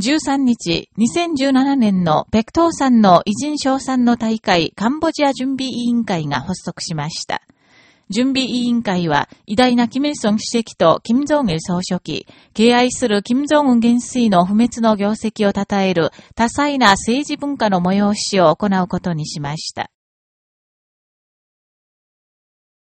13日、2017年の北東山の偉人賞賛の大会カンボジア準備委員会が発足しました。準備委員会は、偉大なキム・イソン主席とキム・ジョン・イ総書記、敬愛するキム・ジョン・ウン元帥の不滅の業績を称える多彩な政治文化の催しを行うことにしました。